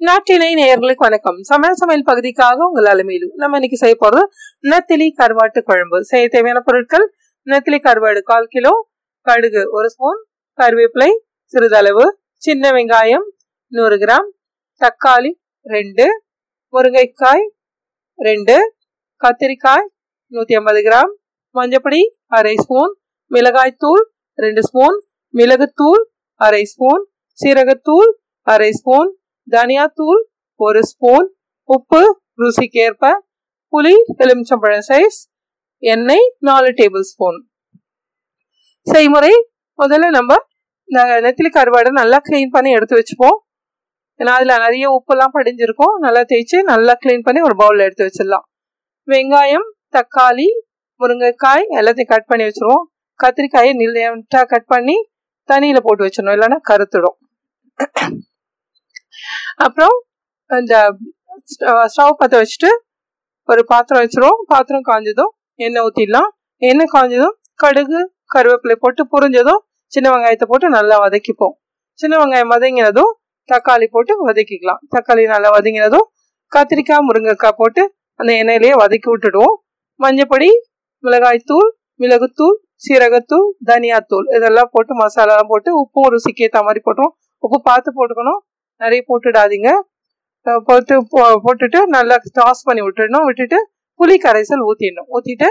நாட்டினை நேயர்களுக்கு வணக்கம். சமையல் சமையல் பகுதிக்காக உங்கள் அலுமையிலும் நம்ம இன்னைக்கு செய்ய போறது நெத்திலி கருவாட்டு குழம்பு. செய்ய தேவையான பொருட்கள் நெத்திலி கருவாடு கால் கிலோ கடுகு ஒரு ஸ்பூன் கருவேப்பிலை சிறிதளவு சின்ன வெங்காயம் நூறு கிராம் தக்காளி ரெண்டு முருங்கைக்காய் ரெண்டு கத்திரிக்காய் நூற்றி ஐம்பது கிராம் மஞ்சப்பொடி அரை ஸ்பூன் மிளகாய்த்தூள் ரெண்டு ஸ்பூன் மிளகுத்தூள் அரை ஸ்பூன் சீரகத்தூள் அரை ஸ்பூன் தனியாத்தூள் ஒரு ஸ்பூன் உப்பு ருசிக்கேற்ப புளி எலுமிச்சம்பழம் சைஸ் எண்ணெய் நாலு டேபிள் ஸ்பூன். செய்முறை முதல்ல நம்ம இந்த நெத்திலி கருவாடை நல்லா க்ளீன் பண்ணி எடுத்து வச்சுப்போம். ஏன்னா அதில் நிறைய உப்பெல்லாம் படிஞ்சிருக்கும். நல்லா தேய்ச்சி நல்லா க்ளீன் பண்ணி ஒரு பவுலில் எடுத்து வச்சிடலாம். வெங்காயம் தக்காளி முருங்கைக்காய் எல்லாத்தையும் கட் பண்ணி வச்சுருவோம். கத்திரிக்காயை நீட்டாக கட் பண்ணி தண்ணியில் போட்டு வச்சிடணும். இல்லைன்னா கருத்துடும். அப்புறம் இந்த ஸ்டவ் பற்ற வச்சுட்டு ஒரு பாத்திரம் வச்சிரும் பாத்திரம் காஞ்சதும் எண்ணெய் ஊற்றிடலாம் எண்ணெய் காஞ்சதும் கடுகு கருவேப்பிலை போட்டு புரிஞ்சதும் சின்ன வெங்காயத்தை போட்டு நல்லா வதக்கிப்போம். சின்ன வெங்காயம் வதங்கினதும் தக்காளி போட்டு வதக்கிக்கலாம். தக்காளி நல்லா வதங்கினதும் கத்திரிக்காய் முருங்கைக்காய் போட்டு அந்த எண்ணெயிலேயே வதக்கி விட்டுடுவோம். மஞ்சப்பொடி மிளகாய்த்தூள் மிளகுத்தூள் சீரகத்தூள் தனியாத்தூள் இதெல்லாம் போட்டு மசாலாலாம் போட்டு உப்பும் ருசிக்கு ஏற்ற மாதிரி போட்டோம் உப்பு பார்த்து போட்டுக்கணும். நிறைய போட்டுடாதீங்க. போட்டு போட்டுட்டு நல்லா டாஸ் பண்ணி விட்டுடணும். விட்டுட்டு புளி கரைசல் ஊற்றிடணும் ஊற்றிட்டு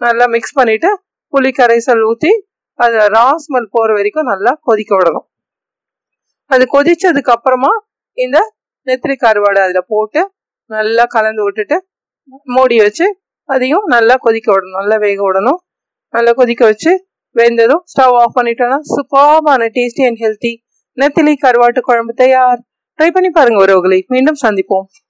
நல்லா மிக்ஸ் பண்ணிட்டு புளி கரைசல் ஊற்றி அது ராஸ்மல் போகிற வரைக்கும் நல்லா கொதிக்க விடணும். அது கொதிச்சதுக்கு அப்புறமா இந்த நெத்திரி கருவாடை அதில் போட்டு நல்லா கலந்து விட்டுட்டு மூடி வச்சு அதையும் நல்லா கொதிக்க விடணும். நல்லா வேக விடணும். நல்லா கொதிக்க வச்சு வெந்ததும் ஸ்டவ் ஆஃப் பண்ணிட்டோம்னா சூப்பர்பான டேஸ்டி அண்ட் ஹெல்த்தி நெத்திலி கருவாட்டு குழம்பு தயார். ட்ரை பண்ணி பாருங்க உறவுகளை. மீண்டும் சந்திப்போம்.